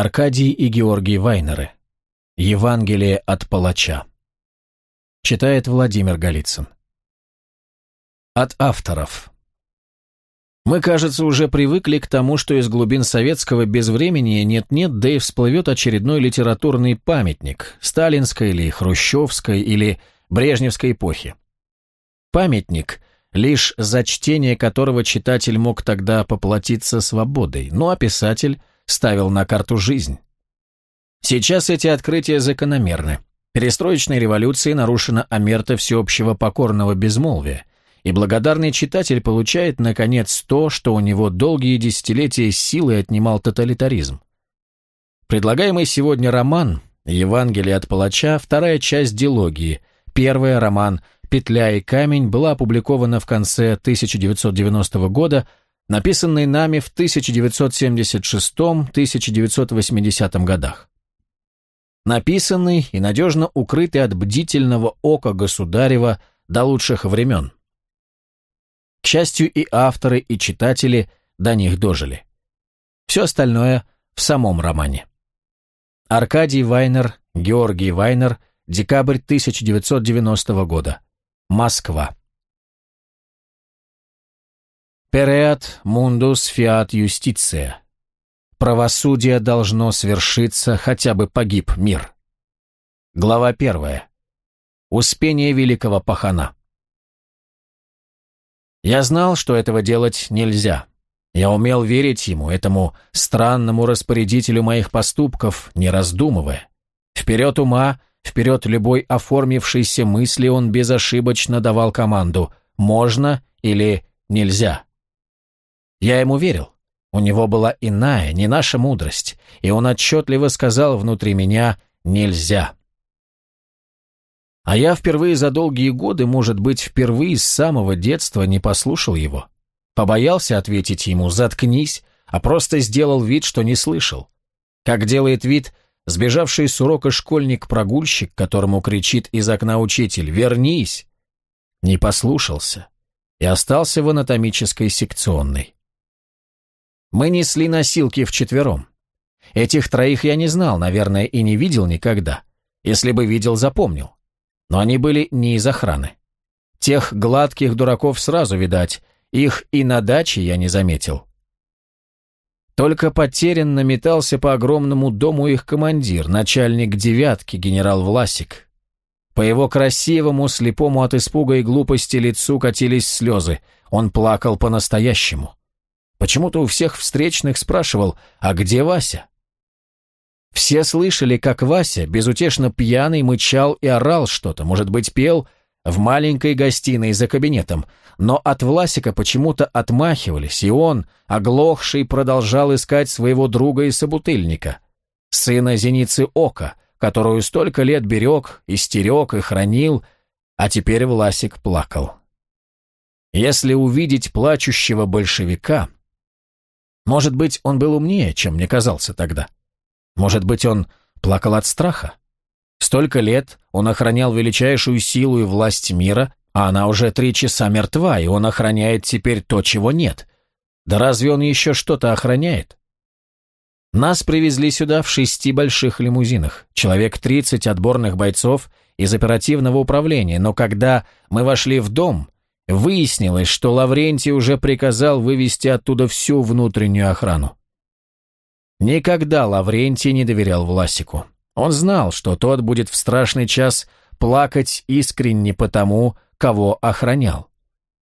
Аркадий и Георгий Вайнеры. Евангелие от палача. Читает Владимир Голицын. От авторов. Мы, кажется, уже привыкли к тому, что из глубин советского безвремени нет-нет, да и всплывет очередной литературный памятник сталинской или хрущевской или брежневской эпохи. Памятник, лишь за чтение которого читатель мог тогда поплатиться свободой, ну а писатель ставил на карту жизнь. Сейчас эти открытия закономерны. Перестроечной революции нарушена омерта всеобщего покорного безмолвия, и благодарный читатель получает, наконец, то, что у него долгие десятилетия силой отнимал тоталитаризм. Предлагаемый сегодня роман «Евангелие от палача», вторая часть дилогии, первый роман «Петля и камень» была опубликована в конце 1990 года, написанный нами в 1976-1980 годах написанный и надежно укрытый от бдительного ока государева до лучших времен. К счастью, и авторы, и читатели до них дожили. Все остальное в самом романе. Аркадий Вайнер, Георгий Вайнер, декабрь 1990 года. Москва. Переат мундус фиат юстиция. Правосудие должно свершиться, хотя бы погиб мир. Глава первая. Успение великого пахана. Я знал, что этого делать нельзя. Я умел верить ему, этому странному распорядителю моих поступков, не раздумывая. Вперед ума, вперед любой оформившейся мысли он безошибочно давал команду «можно» или «нельзя». Я ему верил. У него была иная, не наша мудрость, и он отчетливо сказал внутри меня «нельзя». А я впервые за долгие годы, может быть, впервые с самого детства не послушал его. Побоялся ответить ему «заткнись», а просто сделал вид, что не слышал. Как делает вид сбежавший с урока школьник-прогульщик, которому кричит из окна учитель «вернись». Не послушался и остался в анатомической секционной. Мы несли носилки вчетвером. Этих троих я не знал, наверное, и не видел никогда. Если бы видел, запомнил. Но они были не из охраны. Тех гладких дураков сразу видать, их и на даче я не заметил. Только потерянно метался по огромному дому их командир, начальник девятки, генерал Власик. По его красивому, слепому от испуга и глупости лицу катились слезы. Он плакал по-настоящему. Почему-то у всех встречных спрашивал, а где Вася? Все слышали, как Вася, безутешно пьяный, мычал и орал что-то, может быть, пел в маленькой гостиной за кабинетом, но от Власика почему-то отмахивались, и он, оглохший, продолжал искать своего друга и собутыльника, сына зеницы Ока, которую столько лет берег, истерег и хранил, а теперь Власик плакал. Если увидеть плачущего большевика, может быть, он был умнее, чем мне казался тогда. Может быть, он плакал от страха. Столько лет он охранял величайшую силу и власть мира, а она уже три часа мертва, и он охраняет теперь то, чего нет. Да разве он еще что-то охраняет? Нас привезли сюда в шести больших лимузинах, человек тридцать отборных бойцов из оперативного управления, но когда мы вошли в дом, Выяснилось, что Лаврентий уже приказал вывести оттуда всю внутреннюю охрану. Никогда Лаврентий не доверял Власику. Он знал, что тот будет в страшный час плакать искренне потому, кого охранял.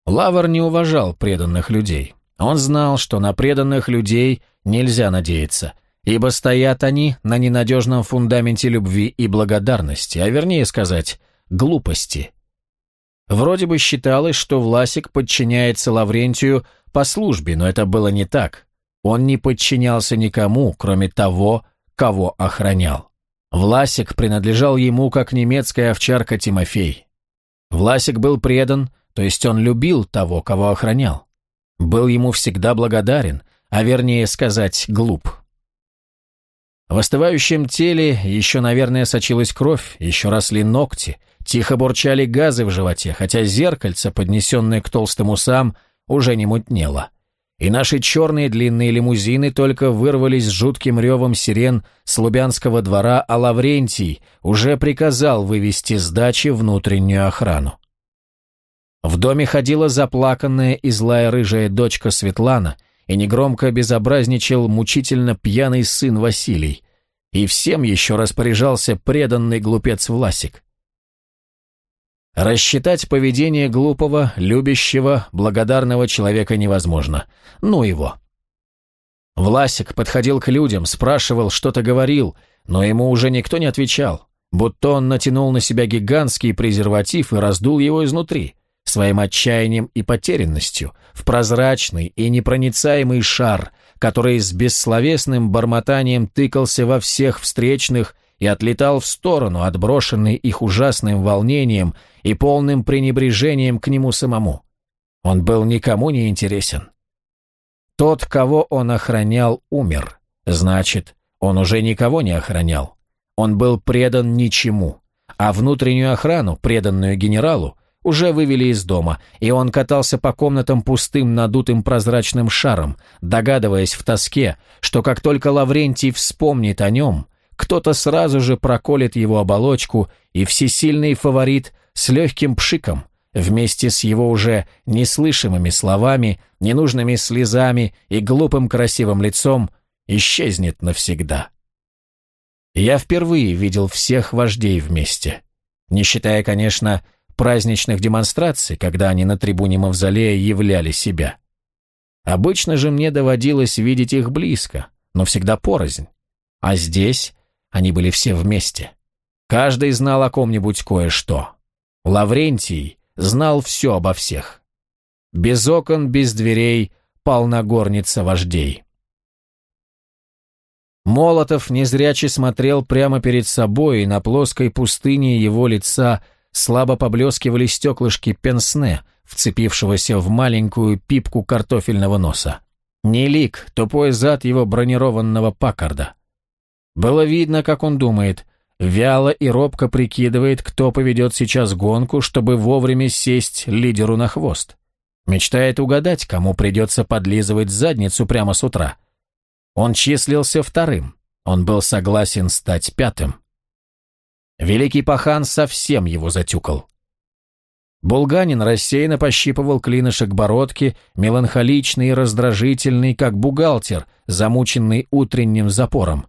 Лавр не уважал преданных людей. Он знал, что на преданных людей нельзя надеяться, ибо стоят они на ненадежном фундаменте любви и благодарности, а вернее сказать, глупости – Вроде бы считалось, что Власик подчиняется Лаврентию по службе, но это было не так. Он не подчинялся никому, кроме того, кого охранял. Власик принадлежал ему, как немецкая овчарка Тимофей. Власик был предан, то есть он любил того, кого охранял. Был ему всегда благодарен, а вернее сказать, глуп. В остывающем теле еще, наверное, сочилась кровь, еще росли ногти, Тихо бурчали газы в животе, хотя зеркальце, поднесенное к толстым усам, уже не мутнело. и наши черные длинные лимузины только вырвались с жутким ревом сирен с Лубянского двора, а Лаврентий уже приказал вывести с дачи внутреннюю охрану. В доме ходила заплаканная и злая рыжая дочка Светлана, и негромко безобразничал мучительно пьяный сын Василий, и всем еще распоряжался преданный глупец Власик. Рассчитать поведение глупого, любящего, благодарного человека невозможно. Ну его. Власик подходил к людям, спрашивал, что-то говорил, но ему уже никто не отвечал, будто он натянул на себя гигантский презерватив и раздул его изнутри, своим отчаянием и потерянностью, в прозрачный и непроницаемый шар, который с бессловесным бормотанием тыкался во всех встречных и отлетал в сторону, отброшенный их ужасным волнением и полным пренебрежением к нему самому. Он был никому не интересен. Тот, кого он охранял, умер. Значит, он уже никого не охранял. Он был предан ничему. А внутреннюю охрану, преданную генералу, уже вывели из дома, и он катался по комнатам пустым надутым прозрачным шаром, догадываясь в тоске, что как только Лаврентий вспомнит о нем, кто-то сразу же проколет его оболочку, и всесильный фаворит с легким пшиком, вместе с его уже неслышимыми словами, ненужными слезами и глупым красивым лицом, исчезнет навсегда. Я впервые видел всех вождей вместе, не считая, конечно, праздничных демонстраций, когда они на трибуне Мавзолея являли себя. Обычно же мне доводилось видеть их близко, но всегда порознь. А здесь они были все вместе. Каждый знал о ком-нибудь кое-что. Лаврентий знал все обо всех. Без окон, без дверей, полна горница вождей. Молотов незряче смотрел прямо перед собой, и на плоской пустыне его лица слабо поблескивали стеклышки пенсне, вцепившегося в маленькую пипку картофельного носа. Не лик, тупой зад его бронированного паккарда. Было видно, как он думает, вяло и робко прикидывает, кто поведет сейчас гонку, чтобы вовремя сесть лидеру на хвост. Мечтает угадать, кому придется подлизывать задницу прямо с утра. Он числился вторым, он был согласен стать пятым. Великий пахан совсем его затюкал. Булганин рассеянно пощипывал клинышек бородки, меланхоличный и раздражительный, как бухгалтер, замученный утренним запором.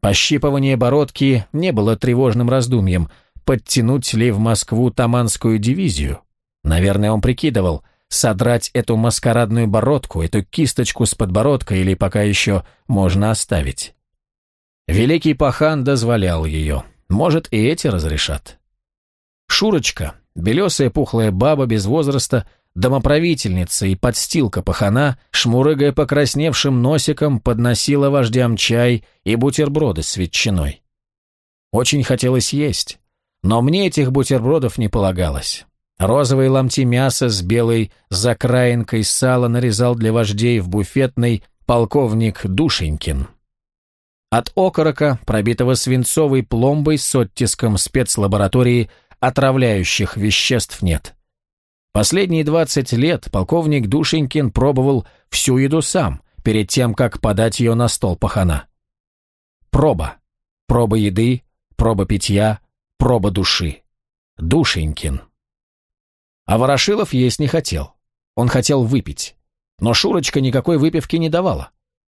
Пощипывание бородки не было тревожным раздумьем, подтянуть ли в Москву Таманскую дивизию. Наверное, он прикидывал, содрать эту маскарадную бородку, эту кисточку с подбородка или пока еще можно оставить. Великий пахан дозволял ее. Может, и эти разрешат. Шурочка, белесая пухлая баба без возраста, Домоправительница и подстилка пахана, шмурыгая покрасневшим носиком, подносила вождям чай и бутерброды с ветчиной. Очень хотелось есть, но мне этих бутербродов не полагалось. Розовые ломти мяса с белой закраинкой сала нарезал для вождей в буфетной полковник Душенькин. От окорока, пробитого свинцовой пломбой с оттиском спецлаборатории, отравляющих веществ нет. Последние 20 лет полковник Душенькин пробовал всю еду сам, перед тем, как подать ее на стол пахана. Проба. Проба еды, проба питья, проба души. Душенькин. А Ворошилов есть не хотел. Он хотел выпить. Но Шурочка никакой выпивки не давала.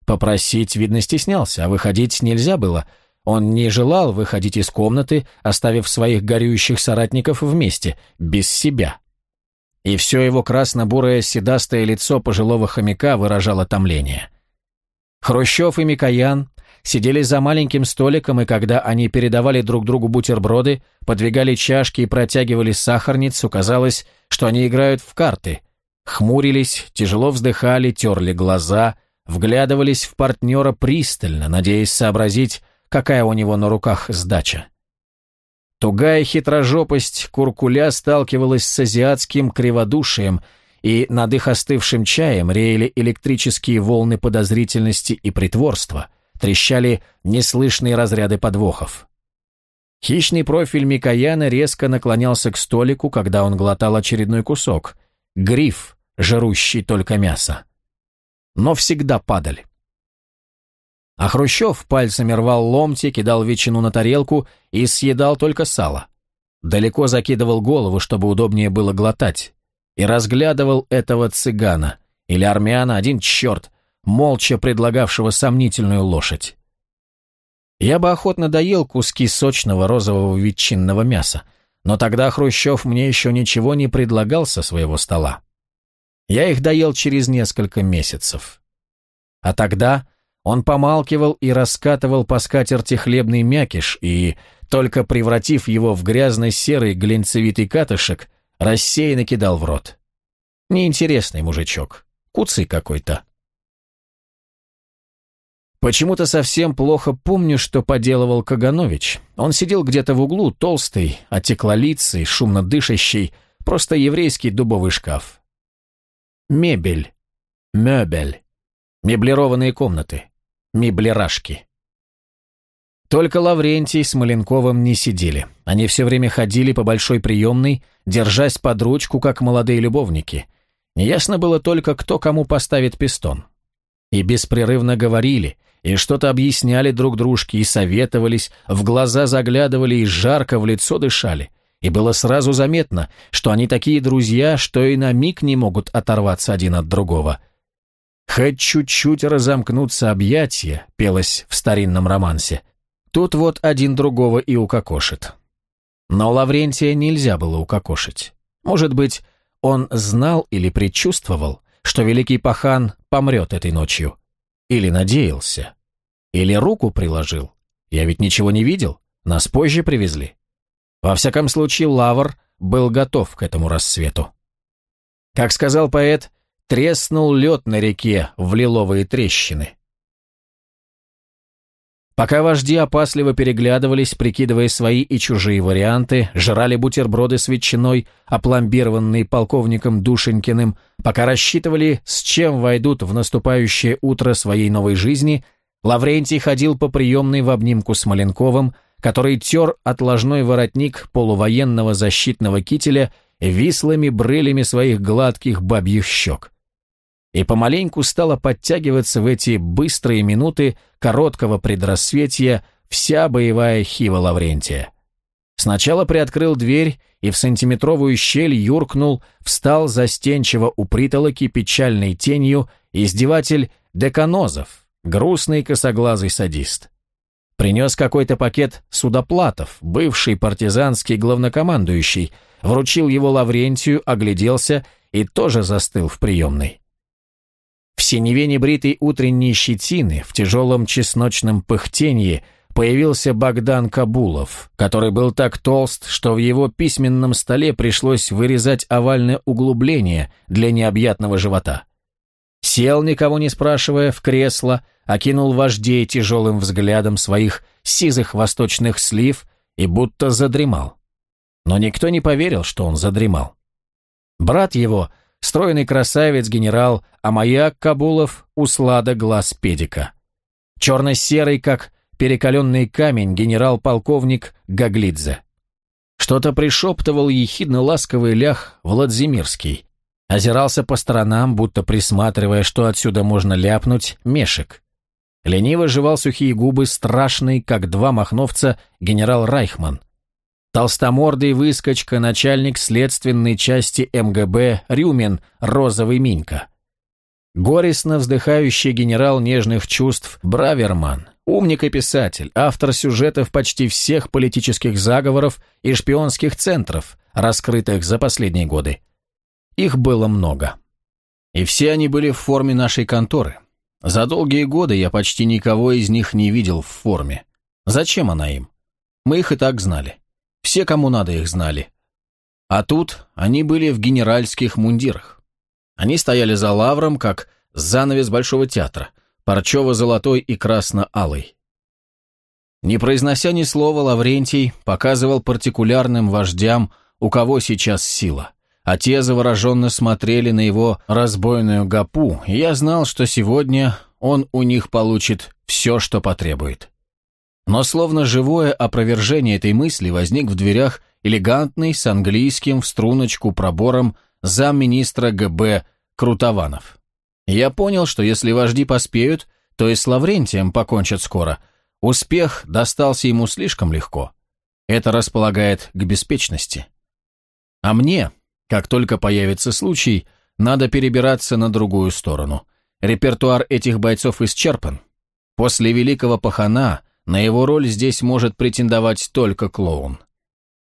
Попросить, видно, стеснялся, а выходить нельзя было. Он не желал выходить из комнаты, оставив своих горюющих соратников вместе, без себя и все его красно-бурое седастое лицо пожилого хомяка выражало томление. Хрущев и Микоян сидели за маленьким столиком, и когда они передавали друг другу бутерброды, подвигали чашки и протягивали сахарницу, казалось, что они играют в карты. Хмурились, тяжело вздыхали, терли глаза, вглядывались в партнера пристально, надеясь сообразить, какая у него на руках сдача. Тугая хитрожопость куркуля сталкивалась с азиатским криводушием, и над их остывшим чаем реяли электрические волны подозрительности и притворства, трещали неслышные разряды подвохов. Хищный профиль Микояна резко наклонялся к столику, когда он глотал очередной кусок. Гриф, жрущий только мясо. Но всегда падаль. А Хрущев пальцами рвал ломти, кидал ветчину на тарелку и съедал только сало. Далеко закидывал голову, чтобы удобнее было глотать, и разглядывал этого цыгана, или армяна, один черт, молча предлагавшего сомнительную лошадь. Я бы охотно доел куски сочного розового ветчинного мяса, но тогда Хрущев мне еще ничего не предлагал со своего стола. Я их доел через несколько месяцев. А тогда он помалкивал и раскатывал по скатерти хлебный мякиш и, только превратив его в грязно-серый глинцевитый катышек, рассеянно кидал в рот. Неинтересный мужичок, куцый какой-то. Почему-то совсем плохо помню, что поделывал Каганович. Он сидел где-то в углу, толстый, отеклолицый, шумно дышащий, просто еврейский дубовый шкаф. Мебель. Мебель. Меблированные комнаты меблерашки. Только Лаврентий с Маленковым не сидели. Они все время ходили по большой приемной, держась под ручку, как молодые любовники. Неясно было только, кто кому поставит пистон. И беспрерывно говорили, и что-то объясняли друг дружке, и советовались, в глаза заглядывали и жарко в лицо дышали. И было сразу заметно, что они такие друзья, что и на миг не могут оторваться один от другого. «Хоть чуть-чуть разомкнуться объятия», пелось в старинном романсе. Тут вот один другого и укокошит. Но Лаврентия нельзя было укокошить. Может быть, он знал или предчувствовал, что великий пахан помрет этой ночью. Или надеялся. Или руку приложил. Я ведь ничего не видел, нас позже привезли. Во всяком случае, Лавр был готов к этому рассвету. Как сказал поэт, Треснул лед на реке в лиловые трещины. Пока вожди опасливо переглядывались, прикидывая свои и чужие варианты, жрали бутерброды с ветчиной, опломбированные полковником Душенькиным, пока рассчитывали, с чем войдут в наступающее утро своей новой жизни, Лаврентий ходил по приемной в обнимку с Маленковым, который тер отложной воротник полувоенного защитного кителя вислыми брылями своих гладких бабьих щек и помаленьку стала подтягиваться в эти быстрые минуты короткого предрассветия вся боевая хива Лаврентия. Сначала приоткрыл дверь и в сантиметровую щель юркнул, встал застенчиво у притолоки печальной тенью издеватель Деканозов, грустный косоглазый садист. Принес какой-то пакет судоплатов, бывший партизанский главнокомандующий, вручил его Лаврентию, огляделся и тоже застыл в приемной. В синеве небритой утренней щетины, в тяжелом чесночном пыхтенье появился Богдан Кабулов, который был так толст, что в его письменном столе пришлось вырезать овальное углубление для необъятного живота. Сел, никого не спрашивая, в кресло, окинул вождей тяжелым взглядом своих сизых восточных слив и будто задремал. Но никто не поверил, что он задремал. Брат его — стройный красавец генерал Амаяк Кабулов услада глаз педика. Черно-серый, как перекаленный камень, генерал-полковник Гаглидзе. Что-то пришептывал ехидно-ласковый лях Владимирский. Озирался по сторонам, будто присматривая, что отсюда можно ляпнуть, мешек. Лениво жевал сухие губы, страшный, как два махновца, генерал Райхман. Толстомордый выскочка, начальник следственной части МГБ Рюмин, розовый Минька. Горестно вздыхающий генерал нежных чувств Браверман, умник и писатель, автор сюжетов почти всех политических заговоров и шпионских центров, раскрытых за последние годы. Их было много. И все они были в форме нашей конторы. За долгие годы я почти никого из них не видел в форме. Зачем она им? Мы их и так знали. Все, кому надо, их знали. А тут они были в генеральских мундирах. Они стояли за лавром, как занавес Большого театра, парчево-золотой и красно-алый. Не произнося ни слова, Лаврентий показывал партикулярным вождям, у кого сейчас сила. А те завороженно смотрели на его разбойную гапу, и я знал, что сегодня он у них получит все, что потребует. Но словно живое опровержение этой мысли возник в дверях элегантный с английским в струночку пробором замминистра ГБ Крутованов. Я понял, что если вожди поспеют, то и с Лаврентием покончат скоро. Успех достался ему слишком легко. Это располагает к беспечности. А мне, как только появится случай, надо перебираться на другую сторону. Репертуар этих бойцов исчерпан. После великого пахана на его роль здесь может претендовать только клоун.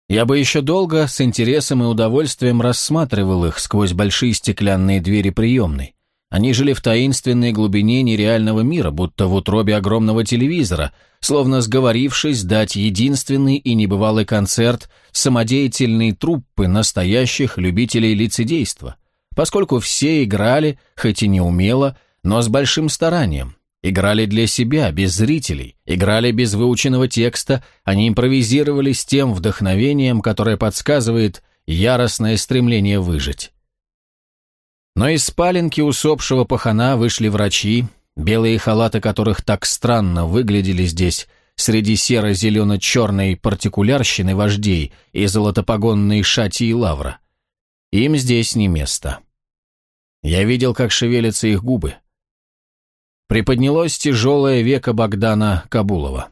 Я бы еще долго с интересом и удовольствием рассматривал их сквозь большие стеклянные двери приемной. Они жили в таинственной глубине нереального мира, будто в утробе огромного телевизора, словно сговорившись дать единственный и небывалый концерт самодеятельной труппы настоящих любителей лицедейства, поскольку все играли, хоть и не умело, но с большим старанием. Играли для себя, без зрителей, играли без выученного текста, они импровизировали с тем вдохновением, которое подсказывает яростное стремление выжить. Но из спаленки усопшего пахана вышли врачи, белые халаты которых так странно выглядели здесь, среди серо-зелено-черной партикулярщины вождей и золотопогонной шати и лавра. Им здесь не место. Я видел, как шевелятся их губы. Приподнялось тяжелое веко Богдана Кабулова.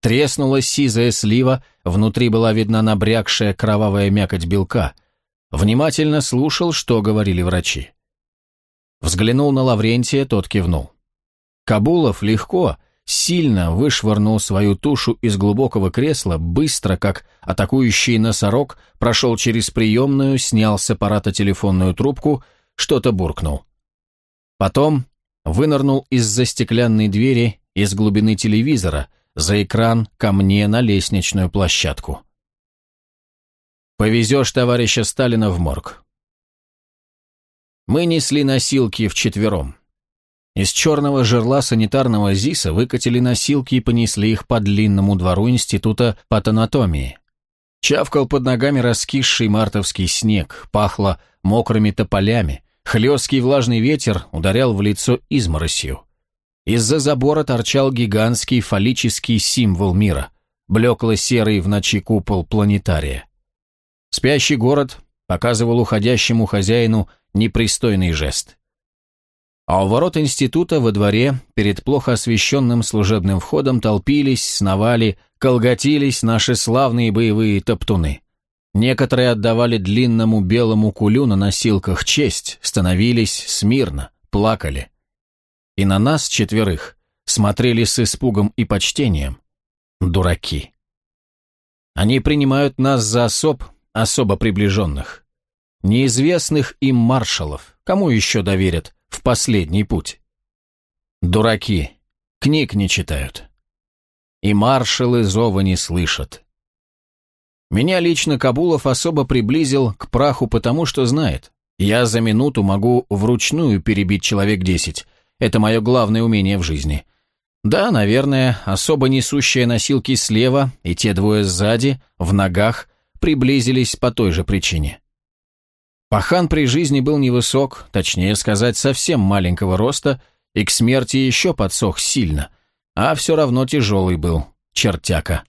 Треснула сизая слива, внутри была видна набрякшая кровавая мякоть белка — Внимательно слушал, что говорили врачи. Взглянул на Лаврентия, тот кивнул. Кабулов легко, сильно вышвырнул свою тушу из глубокого кресла, быстро, как атакующий носорог, прошел через приемную, снял с аппарата телефонную трубку, что-то буркнул. Потом вынырнул из-за стеклянной двери, из глубины телевизора, за экран ко мне на лестничную площадку. Повезешь товарища Сталина в морг. Мы несли носилки вчетвером. Из черного жерла санитарного ЗИСа выкатили носилки и понесли их по длинному двору Института патанатомии. Чавкал под ногами раскисший мартовский снег, пахло мокрыми тополями, хлесткий влажный ветер ударял в лицо изморосью. Из-за забора торчал гигантский фаллический символ мира, блекло-серый в ночи купол планетария. Спящий город показывал уходящему хозяину непристойный жест. А у ворот института во дворе, перед плохо освещенным служебным входом, толпились, сновали, колготились наши славные боевые топтуны. Некоторые отдавали длинному белому кулю на носилках честь, становились смирно, плакали. И на нас четверых смотрели с испугом и почтением. Дураки. Они принимают нас за особ, особо приближенных. Неизвестных им маршалов, кому еще доверят в последний путь? Дураки, книг не читают. И маршалы зова не слышат. Меня лично Кабулов особо приблизил к праху потому, что знает, я за минуту могу вручную перебить человек десять. Это мое главное умение в жизни. Да, наверное, особо несущие носилки слева и те двое сзади, в ногах, приблизились по той же причине. Пахан при жизни был невысок, точнее сказать, совсем маленького роста, и к смерти еще подсох сильно, а все равно тяжелый был, чертяка.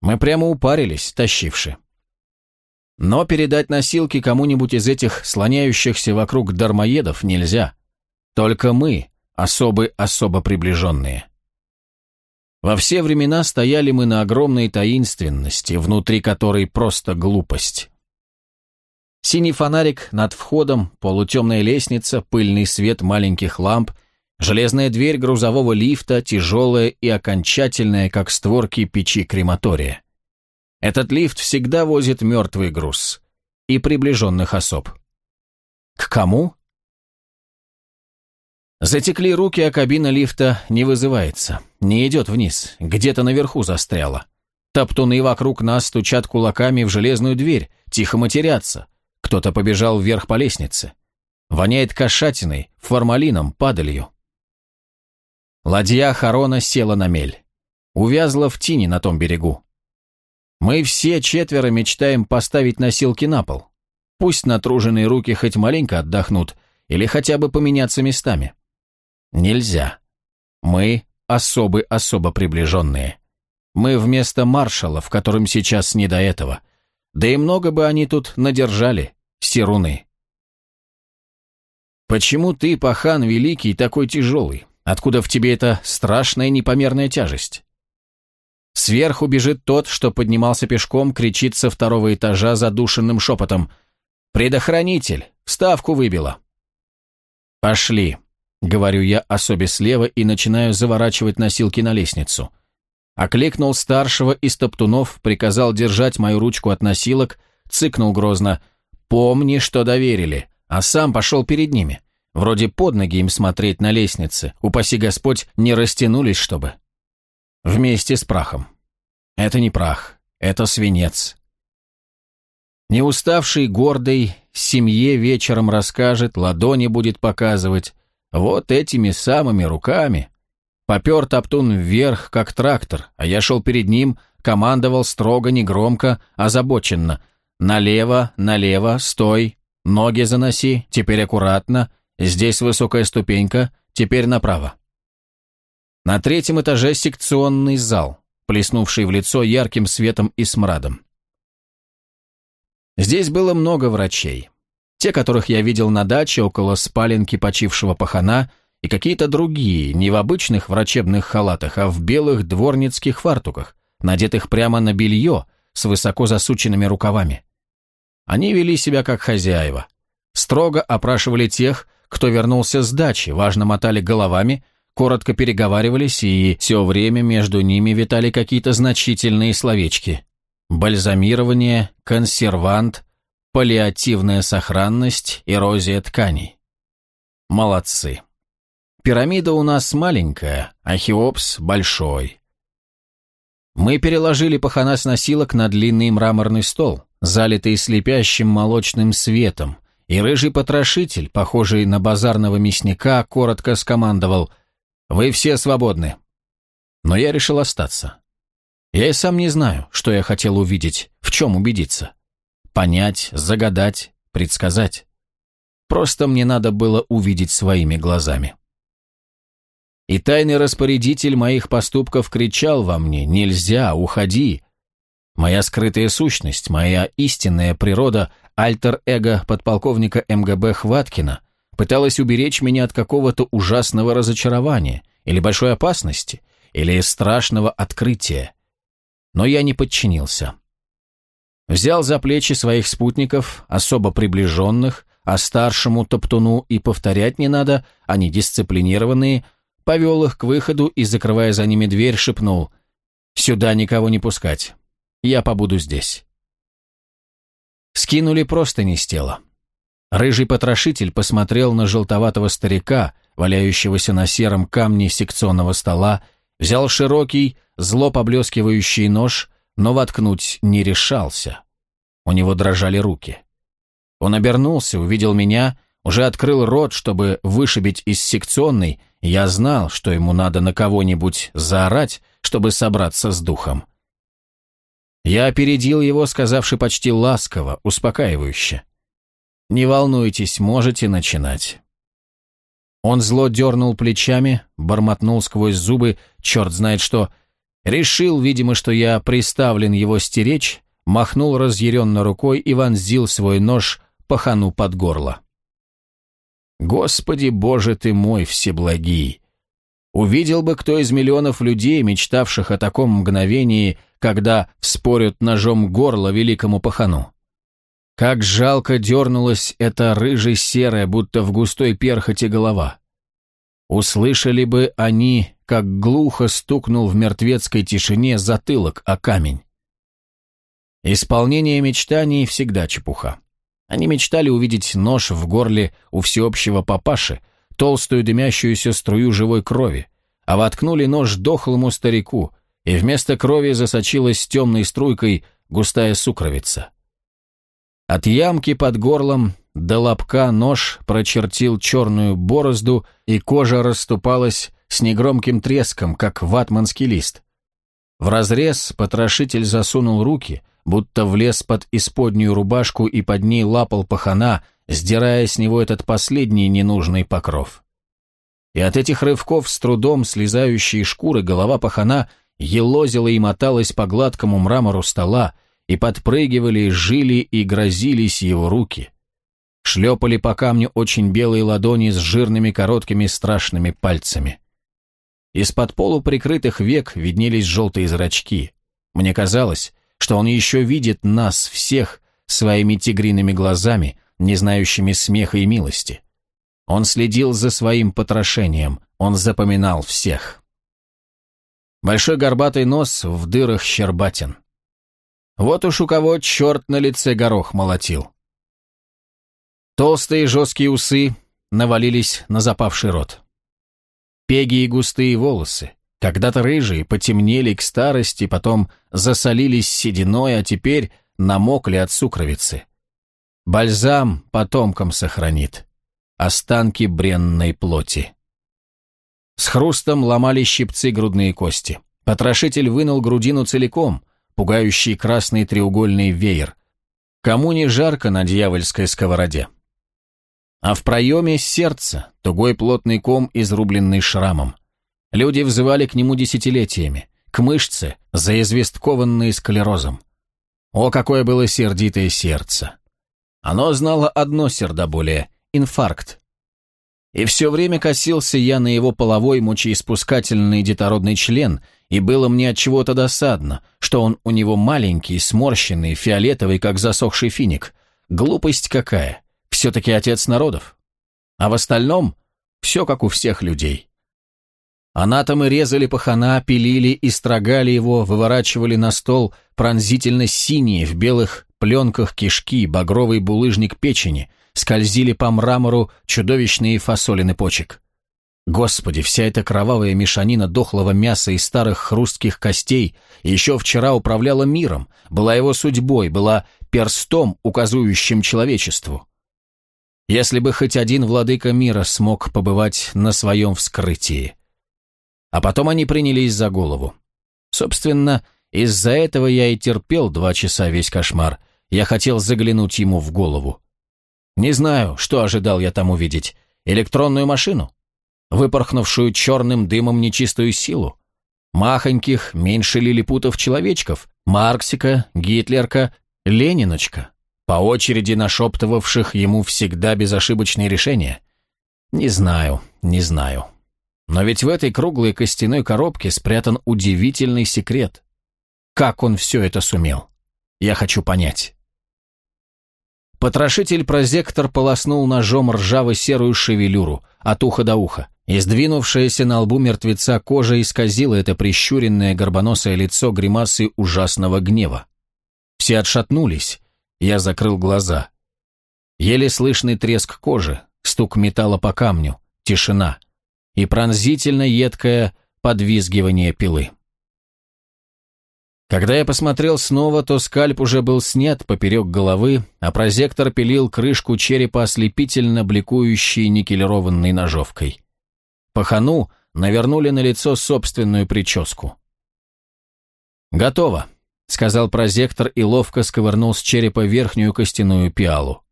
Мы прямо упарились, тащивши. Но передать носилки кому-нибудь из этих слоняющихся вокруг дармоедов нельзя. Только мы, особы-особо приближенные. Во все времена стояли мы на огромной таинственности, внутри которой просто глупость. Синий фонарик над входом, полутемная лестница, пыльный свет маленьких ламп, железная дверь грузового лифта, тяжелая и окончательная, как створки печи крематория. Этот лифт всегда возит мертвый груз и приближенных особ. К кому? Затекли руки, а кабина лифта не вызывается, не идет вниз, где-то наверху застряла. Топтуны вокруг нас стучат кулаками в железную дверь, тихо матерятся. Кто-то побежал вверх по лестнице. Воняет кошатиной, формалином, падалью. Ладья Харона села на мель. Увязла в тине на том берегу. Мы все четверо мечтаем поставить носилки на пол. Пусть натруженные руки хоть маленько отдохнут, или хотя бы поменяться местами. Нельзя. Мы особы особо приближенные. Мы вместо маршалов, которым сейчас не до этого. Да и много бы они тут надержали, сируны. Почему ты, пахан великий, такой тяжелый? Откуда в тебе эта страшная непомерная тяжесть? Сверху бежит тот, что поднимался пешком, кричит со второго этажа задушенным шепотом. «Предохранитель! Ставку выбило!» «Пошли!» — говорю я особе слева и начинаю заворачивать носилки на лестницу. Окликнул старшего из топтунов, приказал держать мою ручку от носилок, цыкнул грозно. «Помни, что доверили!» а сам пошел перед ними. Вроде под ноги им смотреть на лестнице, упаси Господь, не растянулись, чтобы. Вместе с прахом. Это не прах, это свинец. Не уставший, гордый, семье вечером расскажет, ладони будет показывать. Вот этими самыми руками. Попер топтун вверх, как трактор, а я шел перед ним, командовал строго, негромко, озабоченно. «Налево, налево, стой, Ноги заноси, теперь аккуратно. Здесь высокая ступенька, теперь направо. На третьем этаже секционный зал, плеснувший в лицо ярким светом и смрадом. Здесь было много врачей. Те, которых я видел на даче около спаленки почившего пахана, и какие-то другие, не в обычных врачебных халатах, а в белых дворницких фартуках, надетых прямо на белье, с высоко засученными рукавами. Они вели себя как хозяева. Строго опрашивали тех, кто вернулся с дачи, важно мотали головами, коротко переговаривались, и все время между ними витали какие-то значительные словечки. Бальзамирование, консервант, паллиативная сохранность, эрозия тканей. Молодцы. Пирамида у нас маленькая, а Хеопс большой. Мы переложили пахана с носилок на длинный мраморный стол залитый слепящим молочным светом, и рыжий потрошитель, похожий на базарного мясника, коротко скомандовал «Вы все свободны». Но я решил остаться. Я и сам не знаю, что я хотел увидеть, в чем убедиться. Понять, загадать, предсказать. Просто мне надо было увидеть своими глазами. И тайный распорядитель моих поступков кричал во мне «Нельзя, уходи!» Моя скрытая сущность, моя истинная природа, альтер-эго подполковника МГБ Хваткина, пыталась уберечь меня от какого-то ужасного разочарования, или большой опасности, или страшного открытия. Но я не подчинился. Взял за плечи своих спутников, особо приближенных, а старшему топтуну и повторять не надо, они дисциплинированные, повел их к выходу и, закрывая за ними дверь, шепнул «Сюда никого не пускать». Я побуду здесь. Скинули простыни с тела. Рыжий потрошитель посмотрел на желтоватого старика, валяющегося на сером камне секционного стола, взял широкий, зло поблескивающий нож, но воткнуть не решался. У него дрожали руки. Он обернулся, увидел меня, уже открыл рот, чтобы вышибить из секционной, я знал, что ему надо на кого-нибудь заорать, чтобы собраться с духом. Я опередил его, сказавши почти ласково, успокаивающе. «Не волнуйтесь, можете начинать». Он зло дернул плечами, бормотнул сквозь зубы, черт знает что. Решил, видимо, что я приставлен его стеречь, махнул разъяренно рукой и вонзил свой нож пахану под горло. «Господи, Боже ты мой, всеблагий! Увидел бы кто из миллионов людей, мечтавших о таком мгновении, когда вспорят ножом горло великому пахану. Как жалко дернулась эта рыжей-серая, будто в густой перхоти голова. Услышали бы они, как глухо стукнул в мертвецкой тишине затылок о камень. Исполнение мечтаний всегда чепуха. Они мечтали увидеть нож в горле у всеобщего папаши, толстую дымящуюся струю живой крови, а воткнули нож дохлому старику, и вместо крови засочилась темной струйкой густая сукровица. От ямки под горлом до лобка нож прочертил черную борозду, и кожа расступалась с негромким треском, как ватманский лист. В разрез потрошитель засунул руки, будто влез под исподнюю рубашку и под ней лапал пахана, сдирая с него этот последний ненужный покров. И от этих рывков с трудом слезающей шкуры голова пахана елозила и моталась по гладкому мрамору стола, и подпрыгивали, жили и грозились его руки. шлепали по камню очень белые ладони с жирными короткими страшными пальцами. Из-под полуприкрытых век виднелись желтые зрачки. Мне казалось, что он еще видит нас всех своими тигриными глазами, не знающими смеха и милости. Он следил за своим потрошением, он запоминал всех. Большой горбатый нос в дырах щербатин. Вот уж у кого черт на лице горох молотил. Толстые жесткие усы навалились на запавший рот. Пеги и густые волосы, когда-то рыжие, потемнели к старости, потом засолились сединой, а теперь намокли от сукровицы. Бальзам потомкам сохранит. Останки бренной плоти. С хрустом ломали щипцы грудные кости. Потрошитель вынул грудину целиком, пугающий красный треугольный веер. Кому не жарко на дьявольской сковороде. А в проеме сердце, тугой плотный ком, изрубленный шрамом. Люди взывали к нему десятилетиями, к мышце, заизвесткованной склерозом. О, какое было сердитое сердце! Оно знало одно сердоболие — инфаркт. И все время косился я на его половой мочеиспускательный детородный член, и было мне от чего-то досадно, что он у него маленький, сморщенный, фиолетовый, как засохший финик. Глупость какая. Все-таки отец народов. А в остальном все как у всех людей. Анатомы резали пахана, пилили и строгали его, выворачивали на стол пронзительно синие в белых пленках кишки, багровый булыжник печени — скользили по мрамору чудовищные фасолины почек. Господи, вся эта кровавая мешанина дохлого мяса и старых хрустких костей еще вчера управляла миром, была его судьбой, была перстом, указывающим человечеству. Если бы хоть один владыка мира смог побывать на своем вскрытии. А потом они принялись за голову. Собственно, из-за этого я и терпел два часа весь кошмар. Я хотел заглянуть ему в голову. Не знаю, что ожидал я там увидеть. Электронную машину? Выпорхнувшую черным дымом нечистую силу? Махоньких, меньше лилипутов человечков? Марксика, Гитлерка, Лениночка? По очереди нашептывавших ему всегда безошибочные решения? Не знаю, не знаю. Но ведь в этой круглой костяной коробке спрятан удивительный секрет. Как он все это сумел? Я хочу понять. Потрошитель-прозектор полоснул ножом ржаво-серую шевелюру, от уха до уха, и сдвинувшаяся на лбу мертвеца кожа исказила это прищуренное горбоносое лицо гримасы ужасного гнева. Все отшатнулись, я закрыл глаза. Еле слышный треск кожи, стук металла по камню, тишина и пронзительно едкое подвизгивание пилы. Когда я посмотрел снова, то скальп уже был снят поперек головы, а прозектор пилил крышку черепа ослепительно бликующей никелированной ножовкой. Пахану навернули на лицо собственную прическу. «Готово», — сказал прозектор и ловко сковырнул с черепа верхнюю костяную пиалу.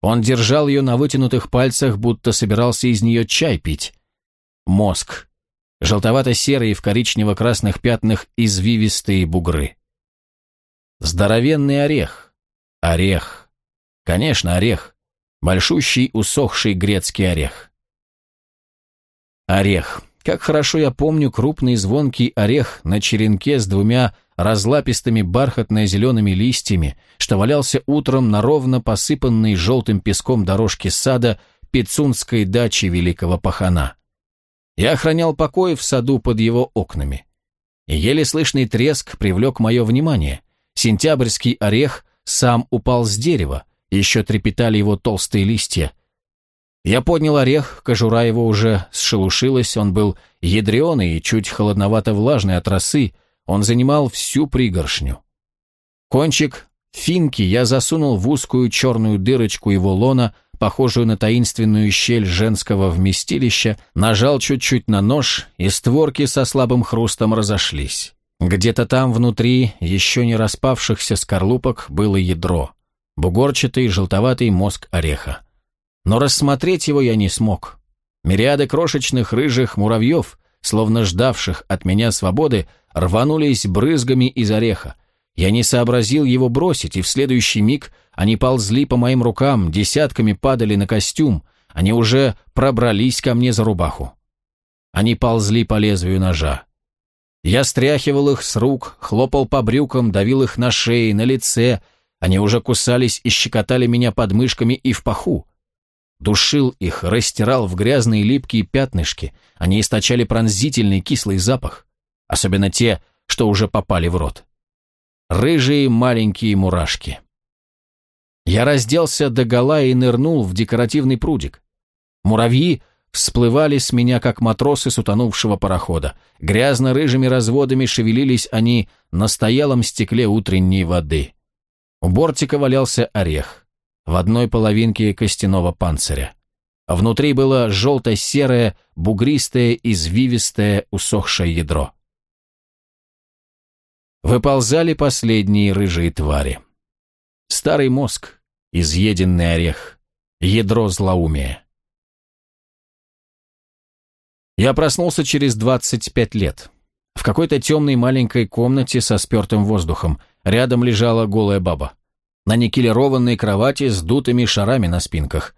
Он держал ее на вытянутых пальцах, будто собирался из нее чай пить. Мозг желтовато-серые в коричнево-красных пятнах извивистые бугры. Здоровенный орех. Орех. Конечно, орех. Большущий усохший грецкий орех. Орех. Как хорошо я помню крупный звонкий орех на черенке с двумя разлапистыми бархатно-зелеными листьями, что валялся утром на ровно посыпанной желтым песком дорожке сада Пицунской дачи Великого Пахана. Я охранял покой в саду под его окнами. Еле слышный треск привлек мое внимание. Сентябрьский орех сам упал с дерева, еще трепетали его толстые листья. Я поднял орех, кожура его уже сшелушилась, он был ядреный и чуть холодновато-влажный от росы, он занимал всю пригоршню. Кончик финки я засунул в узкую черную дырочку его лона, похожую на таинственную щель женского вместилища, нажал чуть-чуть на нож, и створки со слабым хрустом разошлись. Где-то там внутри еще не распавшихся скорлупок было ядро, бугорчатый желтоватый мозг ореха. Но рассмотреть его я не смог. Мириады крошечных рыжих муравьев, словно ждавших от меня свободы, рванулись брызгами из ореха, Я не сообразил его бросить, и в следующий миг они ползли по моим рукам, десятками падали на костюм, они уже пробрались ко мне за рубаху. Они ползли по лезвию ножа. Я стряхивал их с рук, хлопал по брюкам, давил их на шее, на лице. Они уже кусались и щекотали меня под мышками и в паху. Душил их, растирал в грязные липкие пятнышки. Они источали пронзительный кислый запах. Особенно те, что уже попали в рот. Рыжие маленькие мурашки. Я разделся догола и нырнул в декоративный прудик. Муравьи всплывали с меня, как матросы с утонувшего парохода. Грязно-рыжими разводами шевелились они на стоялом стекле утренней воды. У бортика валялся орех. В одной половинке костяного панциря. Внутри было желто-серое, бугристое, извивистое, усохшее ядро. Выползали последние рыжие твари. Старый мозг, изъеденный орех, ядро злоумия. Я проснулся через 25 лет. В какой-то темной маленькой комнате со спертым воздухом. Рядом лежала голая баба. На никелированной кровати с дутыми шарами на спинках.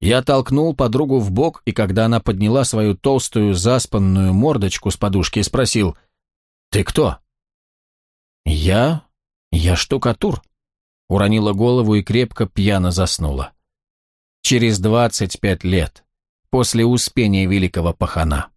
Я толкнул подругу в бок, и когда она подняла свою толстую заспанную мордочку с подушки, спросил «Ты кто?» «Я? Я штукатур», уронила голову и крепко пьяно заснула. Через 25 лет, после успения великого пахана.